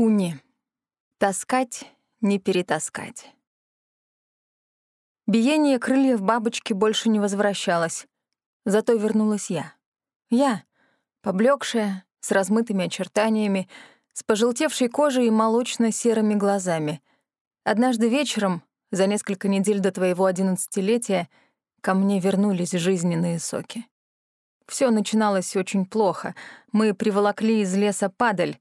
Уни. Таскать, не перетаскать. Биение крыльев бабочки больше не возвращалось. Зато вернулась я. Я, поблекшая, с размытыми очертаниями, с пожелтевшей кожей и молочно-серыми глазами. Однажды вечером, за несколько недель до твоего одиннадцатилетия, ко мне вернулись жизненные соки. Все начиналось очень плохо. Мы приволокли из леса падаль,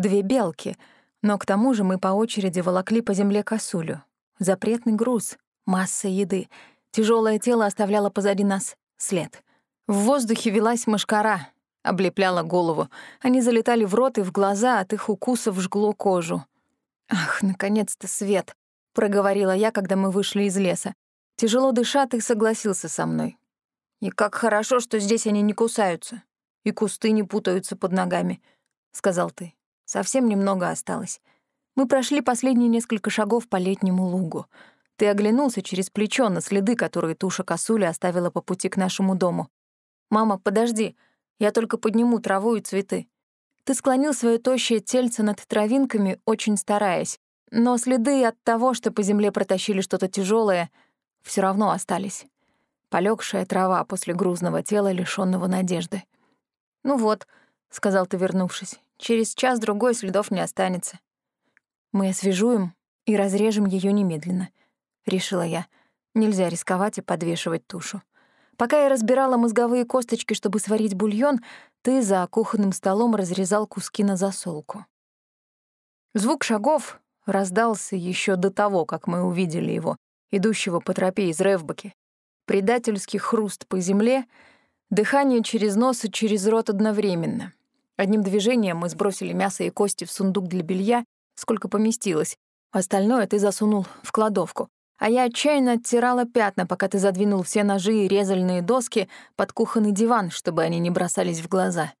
две белки, но к тому же мы по очереди волокли по земле косулю. Запретный груз, масса еды. Тяжелое тело оставляло позади нас след. В воздухе велась мошкара, облепляла голову. Они залетали в рот и в глаза, от их укусов жгло кожу. «Ах, наконец-то свет!» — проговорила я, когда мы вышли из леса. Тяжело дыша, ты согласился со мной. «И как хорошо, что здесь они не кусаются, и кусты не путаются под ногами», — сказал ты. «Совсем немного осталось. Мы прошли последние несколько шагов по летнему лугу. Ты оглянулся через плечо на следы, которые туша косули оставила по пути к нашему дому. «Мама, подожди, я только подниму траву и цветы». Ты склонил свое тощее тельце над травинками, очень стараясь, но следы от того, что по земле протащили что-то тяжелое, все равно остались полегшая трава после грузного тела, лишённого надежды. «Ну вот», — сказал ты, вернувшись, — «через час-другой следов не останется». «Мы освежуем и разрежем её немедленно», — решила я. Нельзя рисковать и подвешивать тушу. Пока я разбирала мозговые косточки, чтобы сварить бульон, ты за кухонным столом разрезал куски на засолку. Звук шагов раздался еще до того, как мы увидели его, идущего по тропе из Ревбаки предательский хруст по земле, дыхание через нос и через рот одновременно. Одним движением мы сбросили мясо и кости в сундук для белья, сколько поместилось. Остальное ты засунул в кладовку. А я отчаянно оттирала пятна, пока ты задвинул все ножи и резальные доски под кухонный диван, чтобы они не бросались в глаза.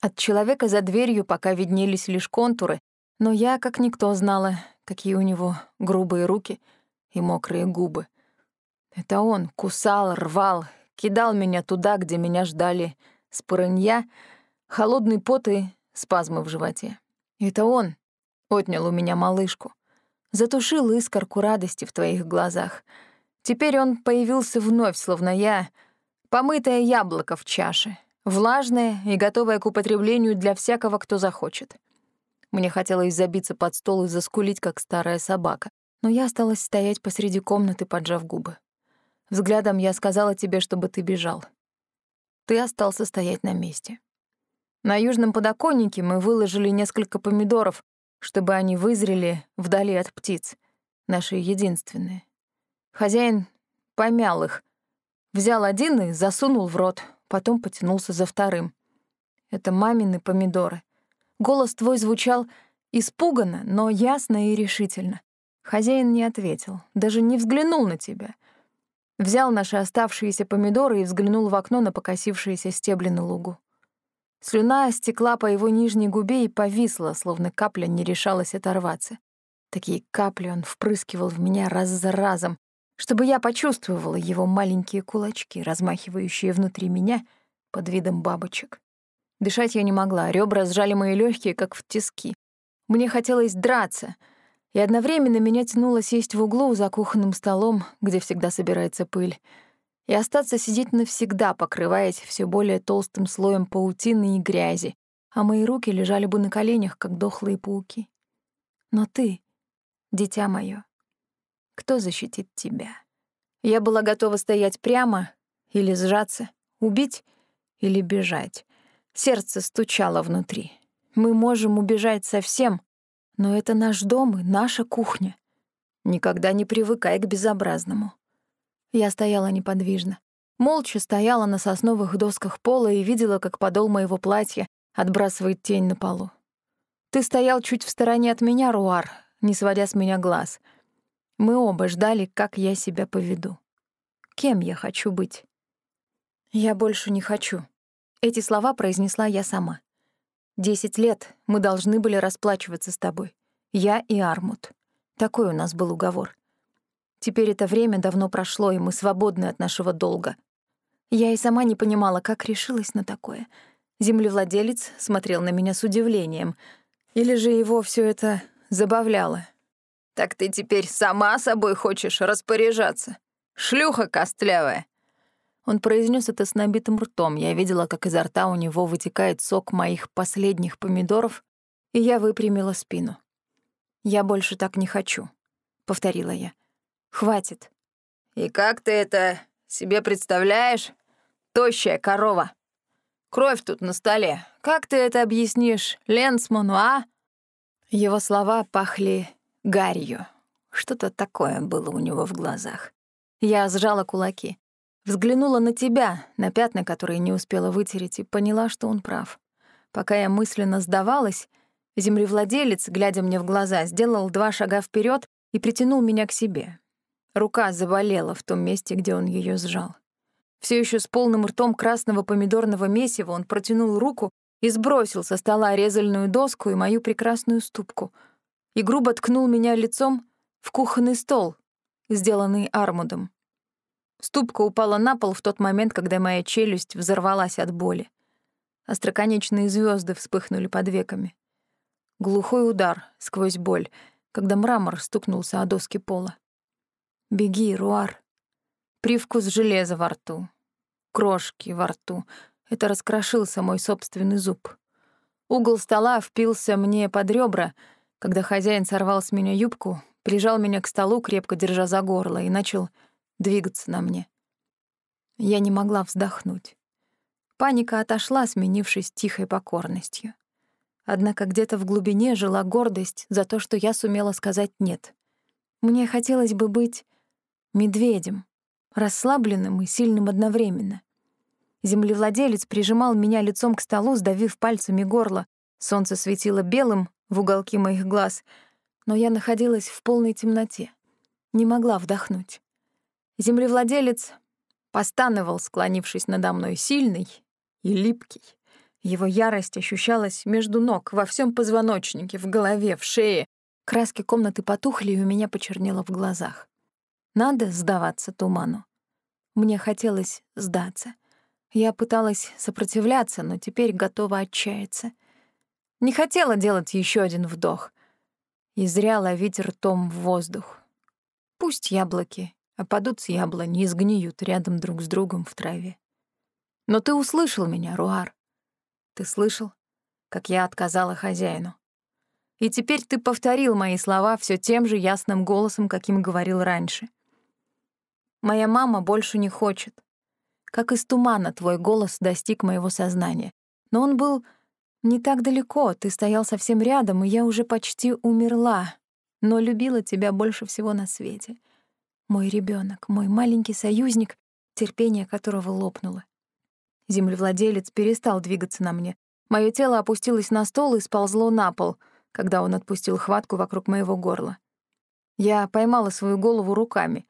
От человека за дверью пока виднелись лишь контуры, но я, как никто, знала, какие у него грубые руки и мокрые губы. Это он кусал, рвал, кидал меня туда, где меня ждали спорынья, холодный пот и спазмы в животе. Это он отнял у меня малышку, затушил искорку радости в твоих глазах. Теперь он появился вновь, словно я, помытое яблоко в чаше, влажное и готовое к употреблению для всякого, кто захочет. Мне хотелось забиться под стол и заскулить, как старая собака, но я осталась стоять посреди комнаты, поджав губы. Взглядом я сказала тебе, чтобы ты бежал. Ты остался стоять на месте. На южном подоконнике мы выложили несколько помидоров, чтобы они вызрели вдали от птиц, наши единственные. Хозяин помял их, взял один и засунул в рот, потом потянулся за вторым. Это мамины помидоры. Голос твой звучал испуганно, но ясно и решительно. Хозяин не ответил, даже не взглянул на тебя. Взял наши оставшиеся помидоры и взглянул в окно на покосившиеся стебли на лугу. Слюна стекла по его нижней губе и повисла, словно капля не решалась оторваться. Такие капли он впрыскивал в меня раз за разом, чтобы я почувствовала его маленькие кулачки, размахивающие внутри меня под видом бабочек. Дышать я не могла, ребра сжали мои легкие, как в тиски. Мне хотелось драться — и одновременно меня тянуло сесть в углу за кухонным столом, где всегда собирается пыль, и остаться сидеть навсегда, покрываясь все более толстым слоем паутины и грязи, а мои руки лежали бы на коленях, как дохлые пауки. Но ты, дитя мое, кто защитит тебя? Я была готова стоять прямо или сжаться, убить или бежать. Сердце стучало внутри. Мы можем убежать совсем, но это наш дом и наша кухня. Никогда не привыкай к безобразному. Я стояла неподвижно. Молча стояла на сосновых досках пола и видела, как подол моего платья отбрасывает тень на полу. Ты стоял чуть в стороне от меня, Руар, не сводя с меня глаз. Мы оба ждали, как я себя поведу. Кем я хочу быть? Я больше не хочу. Эти слова произнесла я сама. Десять лет мы должны были расплачиваться с тобой. Я и Армут. Такой у нас был уговор. Теперь это время давно прошло, и мы свободны от нашего долга. Я и сама не понимала, как решилась на такое. Землевладелец смотрел на меня с удивлением. Или же его все это забавляло? «Так ты теперь сама собой хочешь распоряжаться? Шлюха костлявая!» Он произнес это с набитым ртом. Я видела, как изо рта у него вытекает сок моих последних помидоров, и я выпрямила спину. «Я больше так не хочу», — повторила я. «Хватит». «И как ты это себе представляешь, тощая корова? Кровь тут на столе. Как ты это объяснишь Ленсману, а?» Его слова пахли гарью. Что-то такое было у него в глазах. Я сжала кулаки. Взглянула на тебя, на пятна, которые не успела вытереть, и поняла, что он прав. Пока я мысленно сдавалась, землевладелец, глядя мне в глаза, сделал два шага вперед и притянул меня к себе. Рука заболела в том месте, где он ее сжал. Все еще с полным ртом красного помидорного месива он протянул руку и сбросил со стола резальную доску и мою прекрасную ступку — и грубо ткнул меня лицом в кухонный стол, сделанный армудом. Ступка упала на пол в тот момент, когда моя челюсть взорвалась от боли. Остроконечные звезды вспыхнули под веками. Глухой удар сквозь боль, когда мрамор стукнулся о доски пола. «Беги, Руар!» Привкус железа во рту, крошки во рту. Это раскрошился мой собственный зуб. Угол стола впился мне под ребра — когда хозяин сорвал с меня юбку, прижал меня к столу, крепко держа за горло, и начал двигаться на мне. Я не могла вздохнуть. Паника отошла, сменившись тихой покорностью. Однако где-то в глубине жила гордость за то, что я сумела сказать «нет». Мне хотелось бы быть медведем, расслабленным и сильным одновременно. Землевладелец прижимал меня лицом к столу, сдавив пальцами горло. Солнце светило белым, в уголки моих глаз, но я находилась в полной темноте, не могла вдохнуть. Землевладелец постановал, склонившись надо мной, сильный и липкий. Его ярость ощущалась между ног, во всем позвоночнике, в голове, в шее. Краски комнаты потухли, и у меня почернело в глазах. Надо сдаваться туману. Мне хотелось сдаться. Я пыталась сопротивляться, но теперь готова отчаяться — не хотела делать еще один вдох. И зря ловить ртом в воздух. Пусть яблоки опадут с яблони и сгниют рядом друг с другом в траве. Но ты услышал меня, Руар. Ты слышал, как я отказала хозяину. И теперь ты повторил мои слова все тем же ясным голосом, каким говорил раньше. Моя мама больше не хочет. Как из тумана твой голос достиг моего сознания. Но он был не так далеко, ты стоял совсем рядом, и я уже почти умерла, но любила тебя больше всего на свете. Мой ребенок, мой маленький союзник, терпение которого лопнуло. Землевладелец перестал двигаться на мне. Мое тело опустилось на стол и сползло на пол, когда он отпустил хватку вокруг моего горла. Я поймала свою голову руками.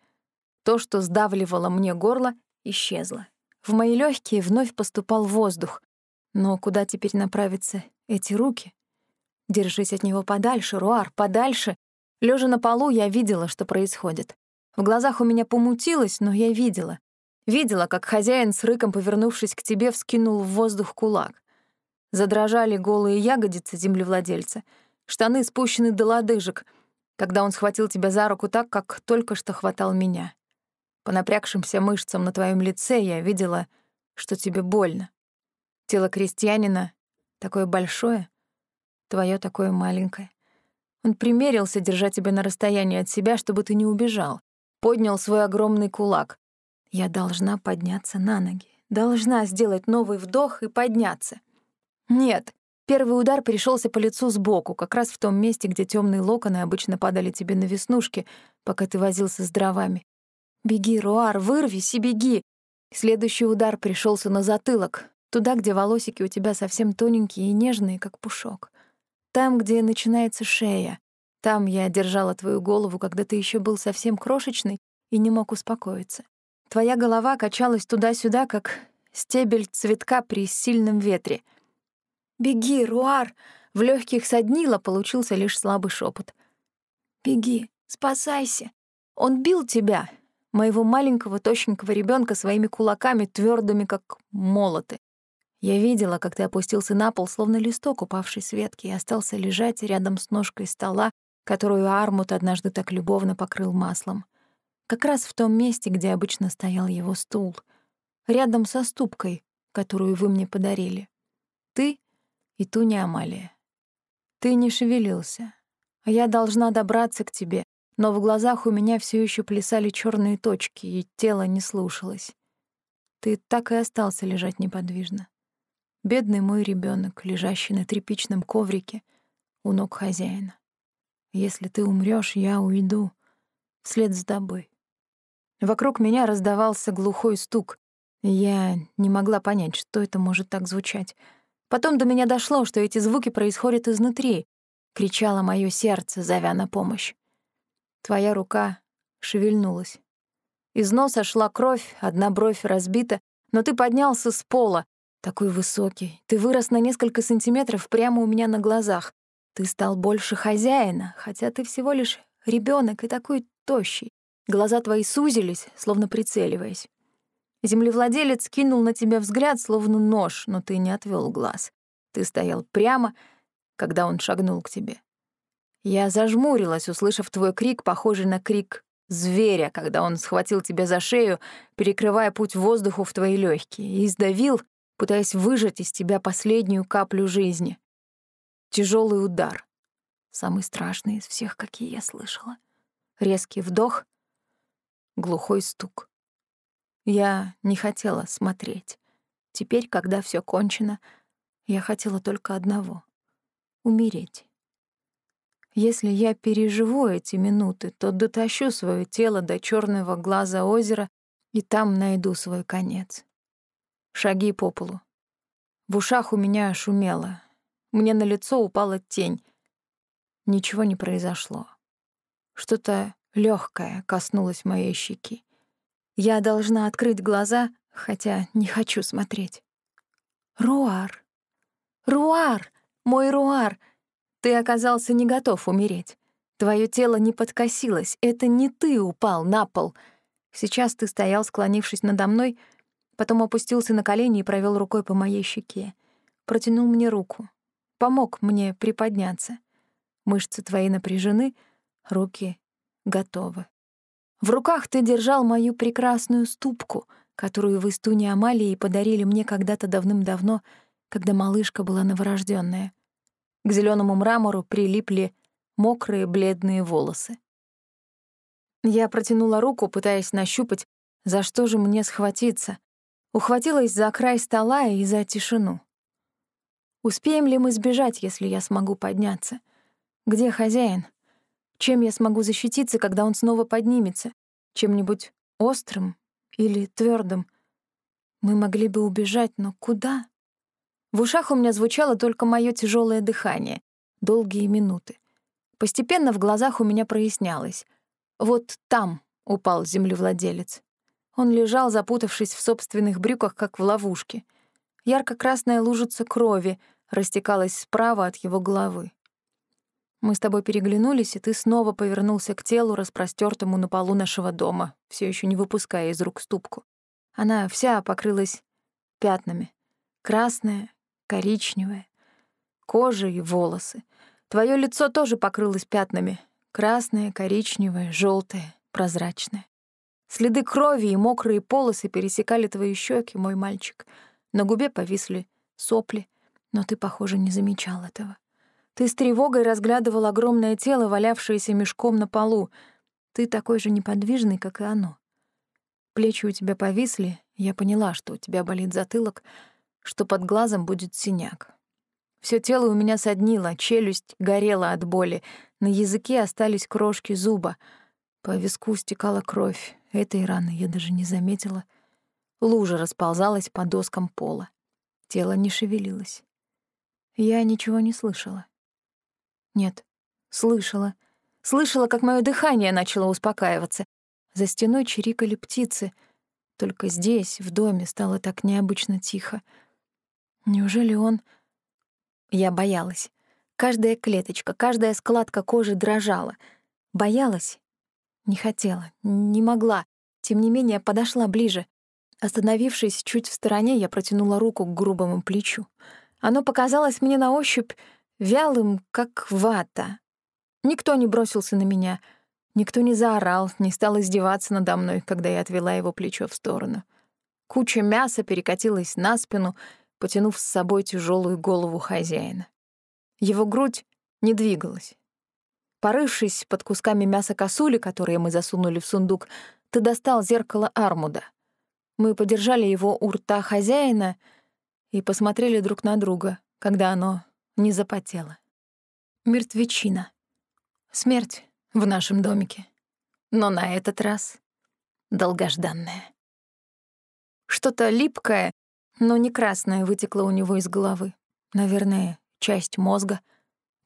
То, что сдавливало мне горло, исчезло. В мои легкие вновь поступал воздух, но куда теперь направятся эти руки? Держись от него подальше, Руар, подальше. Лежа на полу, я видела, что происходит. В глазах у меня помутилось, но я видела. Видела, как хозяин с рыком, повернувшись к тебе, вскинул в воздух кулак. Задрожали голые ягодицы землевладельца. Штаны спущены до лодыжек, когда он схватил тебя за руку так, как только что хватал меня. По напрягшимся мышцам на твоем лице я видела, что тебе больно. Тело крестьянина такое большое, твое такое маленькое. Он примерился держать тебя на расстоянии от себя, чтобы ты не убежал. Поднял свой огромный кулак. Я должна подняться на ноги. Должна сделать новый вдох и подняться. Нет, первый удар пришелся по лицу сбоку, как раз в том месте, где темные локоны обычно падали тебе на веснушки, пока ты возился с дровами. Беги, Руар, вырвись и беги. Следующий удар пришелся на затылок, Туда, где волосики у тебя совсем тоненькие и нежные, как пушок. Там, где начинается шея. Там я держала твою голову, когда ты еще был совсем крошечный и не мог успокоиться. Твоя голова качалась туда-сюда, как стебель цветка при сильном ветре. «Беги, Руар!» В легких соднило, получился лишь слабый шепот. «Беги, спасайся! Он бил тебя, моего маленького тощенького ребенка своими кулаками, твердыми, как молоты. Я видела, как ты опустился на пол, словно листок упавший с ветки, и остался лежать рядом с ножкой стола, которую Армут однажды так любовно покрыл маслом. Как раз в том месте, где обычно стоял его стул. Рядом со ступкой, которую вы мне подарили. Ты и Туня Амалия. Ты не шевелился, а я должна добраться к тебе, но в глазах у меня все еще плясали черные точки, и тело не слушалось. Ты так и остался лежать неподвижно. Бедный мой ребенок, лежащий на тряпичном коврике у ног хозяина. Если ты умрешь, я уйду вслед за тобой. Вокруг меня раздавался глухой стук. Я не могла понять, что это может так звучать. Потом до меня дошло, что эти звуки происходят изнутри. Кричало мое сердце, зовя на помощь. Твоя рука шевельнулась. Из носа шла кровь, одна бровь разбита, но ты поднялся с пола, такой высокий. Ты вырос на несколько сантиметров прямо у меня на глазах. Ты стал больше хозяина, хотя ты всего лишь ребенок и такой тощий. Глаза твои сузились, словно прицеливаясь. Землевладелец кинул на тебя взгляд, словно нож, но ты не отвел глаз. Ты стоял прямо, когда он шагнул к тебе. Я зажмурилась, услышав твой крик, похожий на крик зверя, когда он схватил тебя за шею, перекрывая путь воздуху в твои легкие, и сдавил, пытаясь выжать из тебя последнюю каплю жизни. Тяжелый удар. Самый страшный из всех, какие я слышала. Резкий вдох, глухой стук. Я не хотела смотреть. Теперь, когда все кончено, я хотела только одного — умереть. Если я переживу эти минуты, то дотащу свое тело до черного глаза озера и там найду свой конец. Шаги по полу. В ушах у меня шумело. Мне на лицо упала тень. Ничего не произошло. Что-то легкое коснулось моей щеки. Я должна открыть глаза, хотя не хочу смотреть. Руар! Руар! Мой Руар! Ты оказался не готов умереть. Твое тело не подкосилось. Это не ты упал на пол. Сейчас ты стоял, склонившись надо мной, Потом опустился на колени и провел рукой по моей щеке. Протянул мне руку. Помог мне приподняться. Мышцы твои напряжены, руки готовы. В руках ты держал мою прекрасную ступку, которую вы с Туни Амалией подарили мне когда-то давным-давно, когда малышка была новорожденная. К зеленому мрамору прилипли мокрые бледные волосы. Я протянула руку, пытаясь нащупать, за что же мне схватиться, Ухватилась за край стола и за тишину. Успеем ли мы сбежать, если я смогу подняться? Где хозяин? Чем я смогу защититься, когда он снова поднимется? Чем-нибудь острым или твердым? Мы могли бы убежать, но куда? В ушах у меня звучало только мое тяжелое дыхание, долгие минуты. Постепенно в глазах у меня прояснялось. Вот там упал землевладелец. Он лежал, запутавшись в собственных брюках, как в ловушке. Ярко-красная лужица крови растекалась справа от его головы. Мы с тобой переглянулись, и ты снова повернулся к телу, распростертому на полу нашего дома, все еще не выпуская из рук ступку. Она вся покрылась пятнами. Красная, коричневая, кожа и волосы. Твое лицо тоже покрылось пятнами. Красное, коричневое, желтое, прозрачное. Следы крови и мокрые полосы пересекали твои щеки, мой мальчик. На губе повисли сопли, но ты, похоже, не замечал этого. Ты с тревогой разглядывал огромное тело, валявшееся мешком на полу. Ты такой же неподвижный, как и оно. Плечи у тебя повисли, я поняла, что у тебя болит затылок, что под глазом будет синяк. Все тело у меня соднило, челюсть горела от боли, на языке остались крошки зуба, по виску стекала кровь, Этой раны я даже не заметила. Лужа расползалась по доскам пола. Тело не шевелилось. Я ничего не слышала. Нет, слышала. Слышала, как мое дыхание начало успокаиваться. За стеной чирикали птицы. Только здесь, в доме, стало так необычно тихо. Неужели он... Я боялась. Каждая клеточка, каждая складка кожи дрожала. Боялась не хотела, не могла. Тем не менее, подошла ближе. Остановившись чуть в стороне, я протянула руку к грубому плечу. Оно показалось мне на ощупь вялым, как вата. Никто не бросился на меня, никто не заорал, не стал издеваться надо мной, когда я отвела его плечо в сторону. Куча мяса перекатилась на спину, потянув с собой тяжелую голову хозяина. Его грудь не двигалась. Порывшись под кусками мяса косули, которые мы засунули в сундук, ты достал зеркало Армуда. Мы подержали его у рта хозяина и посмотрели друг на друга, когда оно не запотело. Мертвечина. Смерть в нашем домике. Но на этот раз долгожданная. Что-то липкое, но не красное вытекло у него из головы. Наверное, часть мозга.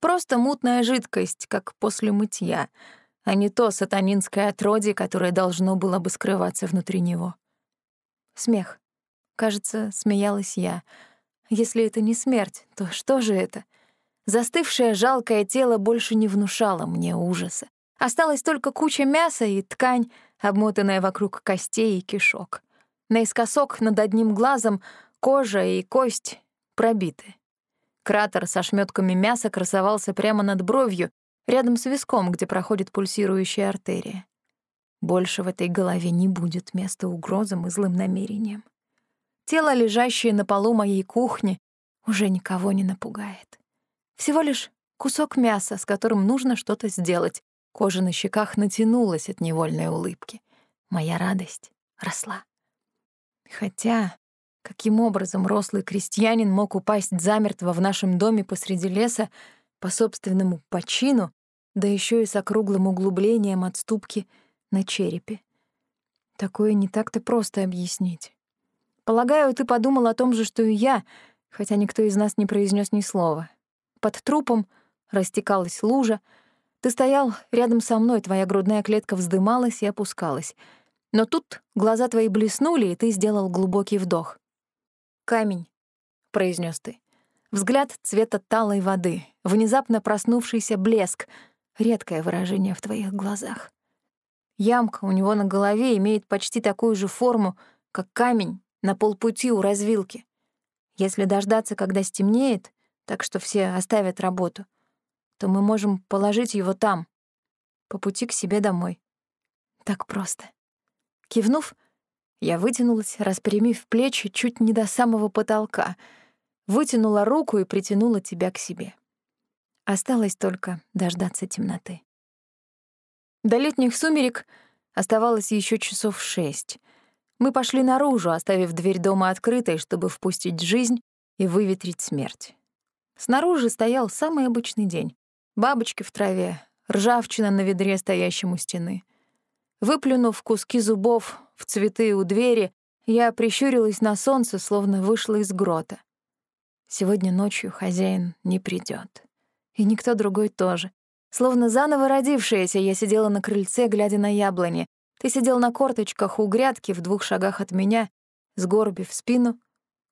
Просто мутная жидкость, как после мытья, а не то сатанинское отродье, которое должно было бы скрываться внутри него. Смех. Кажется, смеялась я. Если это не смерть, то что же это? Застывшее жалкое тело больше не внушало мне ужаса. Осталась только куча мяса и ткань, обмотанная вокруг костей и кишок. Наискосок над одним глазом кожа и кость пробиты. Кратер со шмётками мяса красовался прямо над бровью, рядом с виском, где проходит пульсирующая артерия. Больше в этой голове не будет места угрозам и злым намерениям. Тело, лежащее на полу моей кухни, уже никого не напугает. Всего лишь кусок мяса, с которым нужно что-то сделать. Кожа на щеках натянулась от невольной улыбки. Моя радость росла. Хотя, каким образом рослый крестьянин мог упасть замертво в нашем доме посреди леса по собственному почину, да еще и с округлым углублением от ступки — на черепе. Такое не так-то просто объяснить. Полагаю, ты подумал о том же, что и я, хотя никто из нас не произнес ни слова. Под трупом растекалась лужа. Ты стоял рядом со мной, твоя грудная клетка вздымалась и опускалась. Но тут глаза твои блеснули, и ты сделал глубокий вдох. «Камень», — произнес ты. Взгляд цвета талой воды, внезапно проснувшийся блеск, редкое выражение в твоих глазах. Ямка у него на голове имеет почти такую же форму, как камень на полпути у развилки. Если дождаться, когда стемнеет, так что все оставят работу, то мы можем положить его там, по пути к себе домой. Так просто. Кивнув, я вытянулась, распрямив плечи чуть не до самого потолка, вытянула руку и притянула тебя к себе. Осталось только дождаться темноты. До летних сумерек оставалось еще часов шесть. Мы пошли наружу, оставив дверь дома открытой, чтобы впустить жизнь и выветрить смерть. Снаружи стоял самый обычный день. Бабочки в траве, ржавчина на ведре, стоящем у стены. Выплюнув куски зубов в цветы у двери, я прищурилась на солнце, словно вышла из грота. Сегодня ночью хозяин не придет, И никто другой тоже. Словно заново родившаяся, я сидела на крыльце, глядя на яблони. Ты сидел на корточках у грядки в двух шагах от меня, сгорбив спину,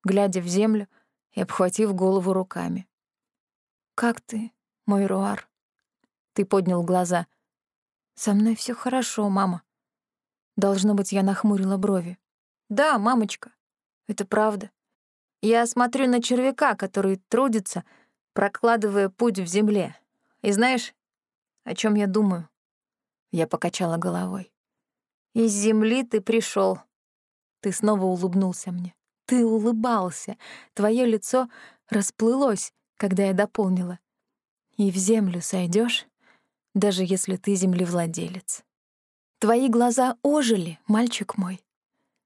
глядя в землю и обхватив голову руками. «Как ты, мой Руар?» Ты поднял глаза. «Со мной все хорошо, мама». Должно быть, я нахмурила брови. «Да, мамочка, это правда. Я смотрю на червяка, который трудится, прокладывая путь в земле. И знаешь, о чем я думаю? Я покачала головой. Из земли ты пришел. Ты снова улыбнулся мне. Ты улыбался. Твое лицо расплылось, когда я дополнила. И в землю сойдешь, даже если ты землевладелец. Твои глаза ожили, мальчик мой.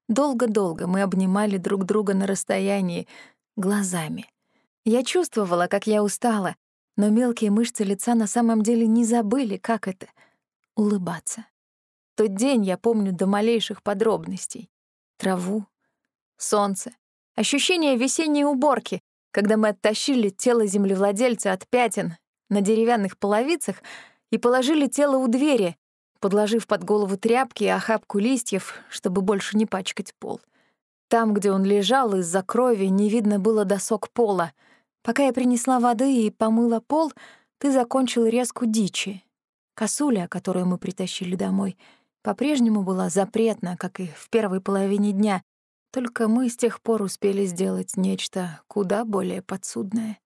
Долго-долго мы обнимали друг друга на расстоянии, глазами. Я чувствовала, как я устала, но мелкие мышцы лица на самом деле не забыли, как это — улыбаться. Тот день я помню до малейших подробностей. Траву, солнце, ощущение весенней уборки, когда мы оттащили тело землевладельца от пятен на деревянных половицах и положили тело у двери, подложив под голову тряпки и охапку листьев, чтобы больше не пачкать пол. Там, где он лежал, из-за крови не видно было досок пола — Пока я принесла воды и помыла пол, ты закончил резку дичи. Косуля, которую мы притащили домой, по-прежнему была запретна, как и в первой половине дня, Только мы с тех пор успели сделать нечто куда более подсудное.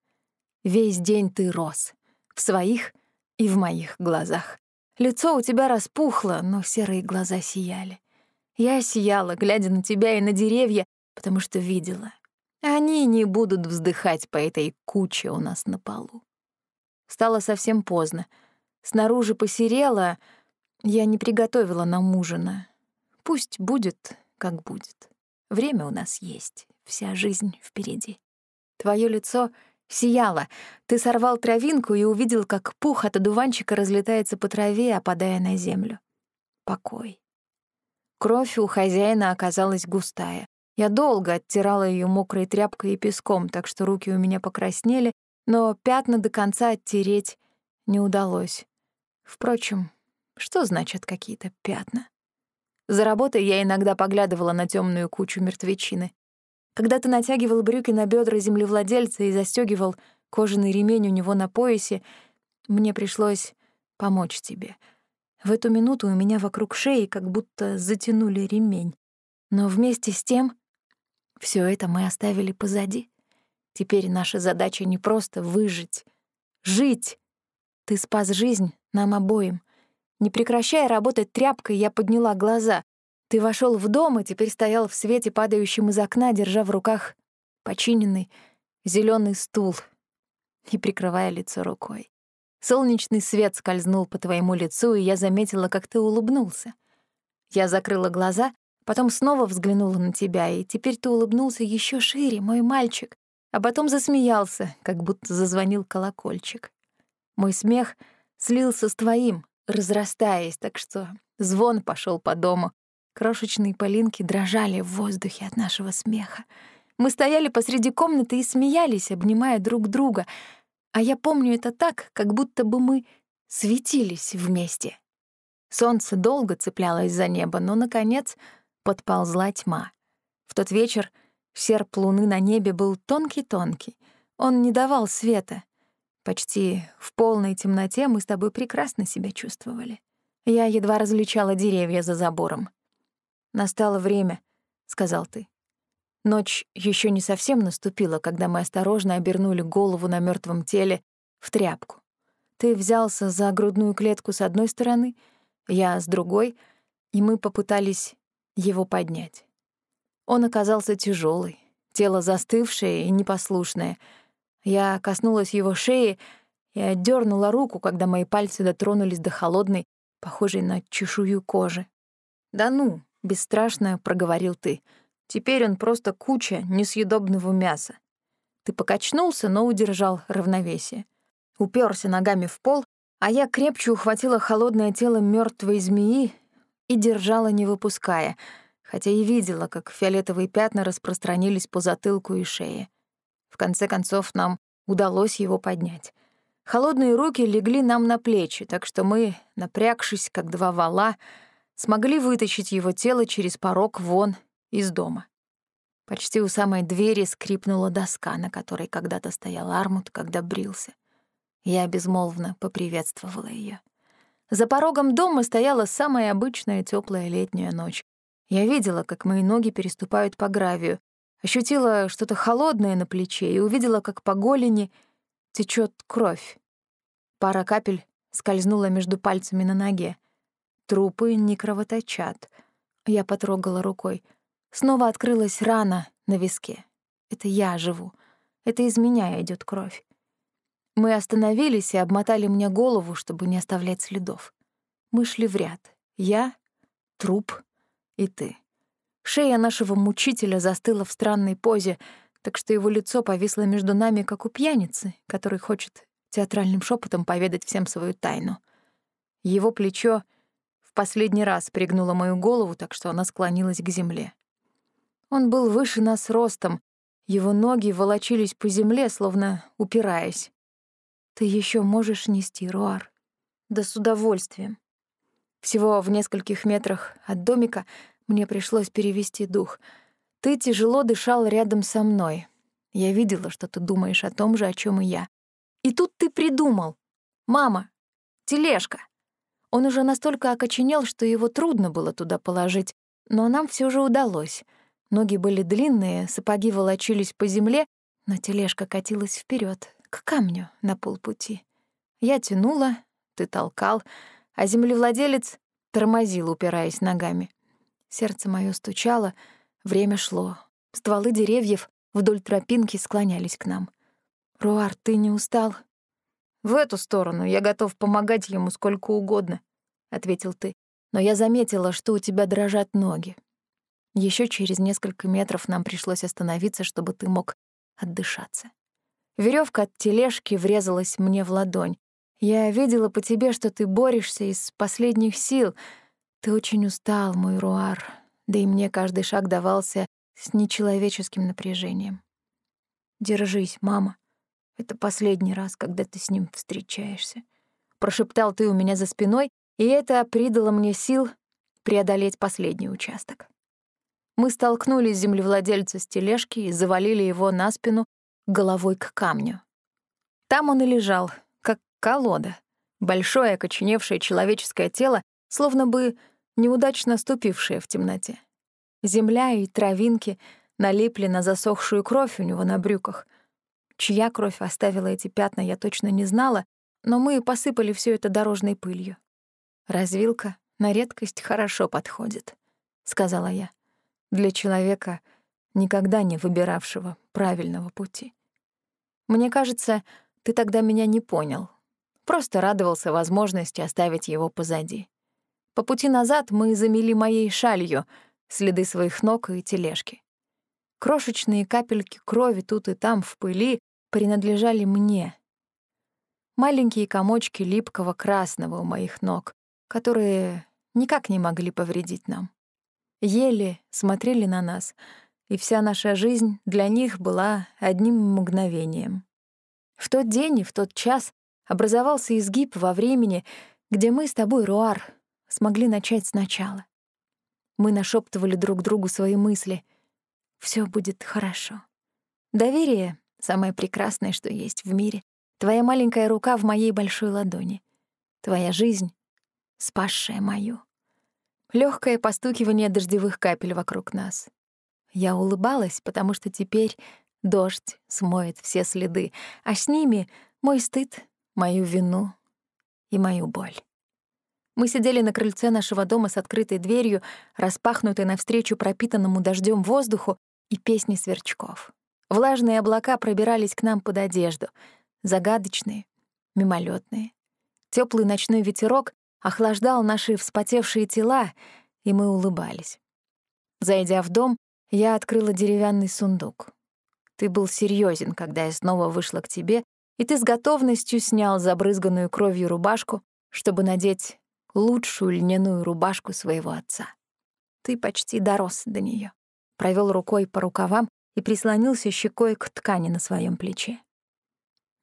Весь день ты рос. В своих и в моих глазах. Лицо у тебя распухло, но серые глаза сияли. Я сияла, глядя на тебя и на деревья, потому что видела. Они не будут вздыхать по этой куче у нас на полу. Стало совсем поздно. Снаружи посерело, я не приготовила нам ужина. Пусть будет, как будет. Время у нас есть, вся жизнь впереди. Твое лицо сияло. Ты сорвал травинку и увидел, как пух от одуванчика разлетается по траве, опадая на землю. Покой. Кровь у хозяина оказалась густая. Я долго оттирала ее мокрой тряпкой и песком, так что руки у меня покраснели, но пятна до конца оттереть не удалось. Впрочем, что значат какие-то пятна? За работой я иногда поглядывала на темную кучу мертвечины. Когда ты натягивал брюки на бедра землевладельца и застегивал кожаный ремень у него на поясе, мне пришлось помочь тебе. В эту минуту у меня вокруг шеи как будто затянули ремень. Но вместе с тем все это мы оставили позади. Теперь наша задача не просто выжить, жить. Ты спас жизнь нам обоим. Не прекращая работать тряпкой, я подняла глаза. Ты вошел в дом и теперь стоял в свете, падающем из окна, держа в руках починенный зеленый стул и прикрывая лицо рукой. Солнечный свет скользнул по твоему лицу, и я заметила, как ты улыбнулся. Я закрыла глаза, потом снова взглянула на тебя, и теперь ты улыбнулся еще шире, мой мальчик, а потом засмеялся, как будто зазвонил колокольчик. Мой смех слился с твоим, разрастаясь, так что звон пошел по дому, Крошечные полинки дрожали в воздухе от нашего смеха. Мы стояли посреди комнаты и смеялись, обнимая друг друга. А я помню это так, как будто бы мы светились вместе. Солнце долго цеплялось за небо, но, наконец, подползла тьма. В тот вечер серп луны на небе был тонкий-тонкий. Он не давал света. Почти в полной темноте мы с тобой прекрасно себя чувствовали. Я едва различала деревья за забором. «Настало время», — сказал ты. Ночь еще не совсем наступила, когда мы осторожно обернули голову на мертвом теле в тряпку. Ты взялся за грудную клетку с одной стороны, я — с другой, и мы попытались его поднять. Он оказался тяжелый, тело застывшее и непослушное. Я коснулась его шеи и отдернула руку, когда мои пальцы дотронулись до холодной, похожей на чешую кожи. «Да ну!» — бесстрашно проговорил ты. «Теперь он просто куча несъедобного мяса». Ты покачнулся, но удержал равновесие. Уперся ногами в пол, а я крепче ухватила холодное тело мертвой змеи и держала, не выпуская, хотя и видела, как фиолетовые пятна распространились по затылку и шее. В конце концов, нам удалось его поднять. Холодные руки легли нам на плечи, так что мы, напрягшись, как два вала, смогли вытащить его тело через порог вон из дома. Почти у самой двери скрипнула доска, на которой когда-то стоял Армут, когда брился. Я безмолвно поприветствовала ее. За порогом дома стояла самая обычная теплая летняя ночь. Я видела, как мои ноги переступают по гравию, ощутила что-то холодное на плече и увидела, как по голени течет кровь. Пара капель скользнула между пальцами на ноге. Трупы не кровоточат. Я потрогала рукой. Снова открылась рана на виске. Это я живу. Это из меня идет кровь. Мы остановились и обмотали мне голову, чтобы не оставлять следов. Мы шли в ряд. Я, труп и ты. Шея нашего мучителя застыла в странной позе, так что его лицо повисло между нами, как у пьяницы, который хочет театральным шепотом поведать всем свою тайну. Его плечо — последний раз пригнула мою голову, так что она склонилась к земле. Он был выше нас ростом, его ноги волочились по земле, словно упираясь. «Ты еще можешь нести, Руар?» «Да с удовольствием». Всего в нескольких метрах от домика мне пришлось перевести дух. Ты тяжело дышал рядом со мной. Я видела, что ты думаешь о том же, о чем и я. И тут ты придумал. «Мама, тележка!» Он уже настолько окоченел, что его трудно было туда положить, но нам все же удалось. Ноги были длинные, сапоги волочились по земле, но тележка катилась вперед к камню на полпути. Я тянула, ты толкал, а землевладелец тормозил, упираясь ногами. Сердце мое стучало, время шло. Стволы деревьев вдоль тропинки склонялись к нам. «Руар, ты не устал?» «В эту сторону я готов помогать ему сколько угодно», — ответил ты. «Но я заметила, что у тебя дрожат ноги. Еще через несколько метров нам пришлось остановиться, чтобы ты мог отдышаться. Веревка от тележки врезалась мне в ладонь. Я видела по тебе, что ты борешься из последних сил. Ты очень устал, мой Руар, да и мне каждый шаг давался с нечеловеческим напряжением. Держись, мама. Это последний раз, когда ты с ним встречаешься. Прошептал ты у меня за спиной, и это придало мне сил преодолеть последний участок. Мы столкнули землевладельца с тележки и завалили его на спину головой к камню. Там он и лежал, как колода. Большое, окоченевшее человеческое тело, словно бы неудачно ступившее в темноте. Земля и травинки налипли на засохшую кровь у него на брюках. Чья кровь оставила эти пятна, я точно не знала, но мы посыпали все это дорожной пылью. «Развилка на редкость хорошо подходит», — сказала я для человека, никогда не выбиравшего правильного пути. Мне кажется, ты тогда меня не понял. Просто радовался возможности оставить его позади. По пути назад мы замели моей шалью следы своих ног и тележки. Крошечные капельки крови тут и там в пыли принадлежали мне. Маленькие комочки липкого красного у моих ног, которые никак не могли повредить нам ели, смотрели на нас, и вся наша жизнь для них была одним мгновением. В тот день и в тот час образовался изгиб во времени, где мы с тобой, Руар, смогли начать сначала. Мы нашептывали друг другу свои мысли. Все будет хорошо. Доверие — самое прекрасное, что есть в мире. Твоя маленькая рука в моей большой ладони. Твоя жизнь, спасшая мою легкое постукивание дождевых капель вокруг нас. Я улыбалась, потому что теперь дождь смоет все следы, а с ними мой стыд, мою вину и мою боль. Мы сидели на крыльце нашего дома с открытой дверью, распахнутой навстречу пропитанному дождем воздуху и песни сверчков. Влажные облака пробирались к нам под одежду, загадочные, мимолетные. Теплый ночной ветерок охлаждал наши вспотевшие тела, и мы улыбались. Зайдя в дом, я открыла деревянный сундук. Ты был серьезен, когда я снова вышла к тебе, и ты с готовностью снял забрызганную кровью рубашку, чтобы надеть лучшую льняную рубашку своего отца. Ты почти дорос до нее, провел рукой по рукавам и прислонился щекой к ткани на своем плече.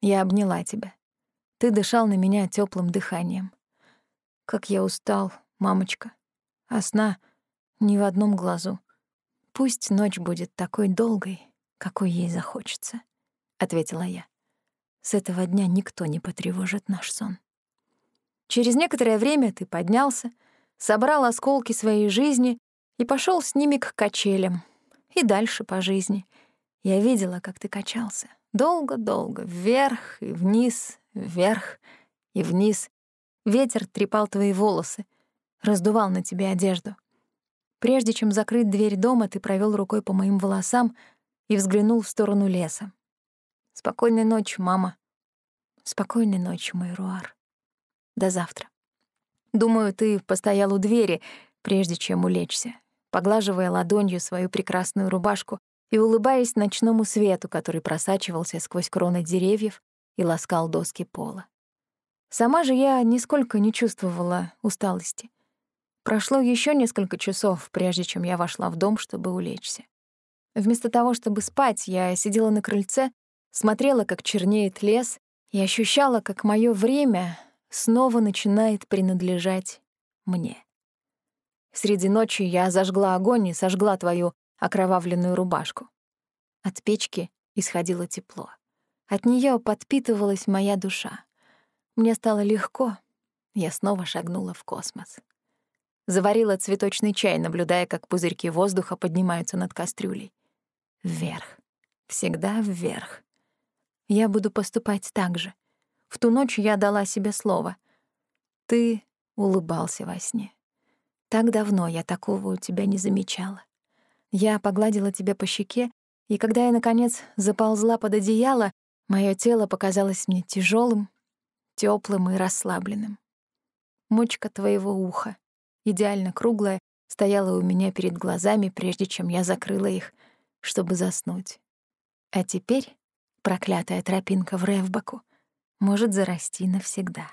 Я обняла тебя. Ты дышал на меня теплым дыханием. Как я устал, мамочка. А сна ни в одном глазу. Пусть ночь будет такой долгой, какой ей захочется, — ответила я. С этого дня никто не потревожит наш сон. Через некоторое время ты поднялся, собрал осколки своей жизни и пошел с ними к качелям. И дальше по жизни. Я видела, как ты качался. Долго-долго, вверх и вниз, вверх и вниз, Ветер трепал твои волосы, раздувал на тебе одежду. Прежде чем закрыть дверь дома, ты провел рукой по моим волосам и взглянул в сторону леса. Спокойной ночи, мама. Спокойной ночи, мой Руар. До завтра. Думаю, ты постоял у двери, прежде чем улечься, поглаживая ладонью свою прекрасную рубашку и улыбаясь ночному свету, который просачивался сквозь кроны деревьев и ласкал доски пола. Сама же я нисколько не чувствовала усталости. Прошло еще несколько часов, прежде чем я вошла в дом, чтобы улечься. Вместо того, чтобы спать, я сидела на крыльце, смотрела, как чернеет лес, и ощущала, как мое время снова начинает принадлежать мне. Среди ночи я зажгла огонь и сожгла твою окровавленную рубашку. От печки исходило тепло. От нее подпитывалась моя душа. Мне стало легко. Я снова шагнула в космос. Заварила цветочный чай, наблюдая, как пузырьки воздуха поднимаются над кастрюлей. Вверх. Всегда вверх. Я буду поступать так же. В ту ночь я дала себе слово. Ты улыбался во сне. Так давно я такого у тебя не замечала. Я погладила тебя по щеке, и когда я, наконец, заползла под одеяло, мое тело показалось мне тяжелым, теплым и расслабленным. Мочка твоего уха, идеально круглая, стояла у меня перед глазами, прежде чем я закрыла их, чтобы заснуть. А теперь проклятая тропинка в Ревбаку может зарасти навсегда.